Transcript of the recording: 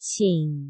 请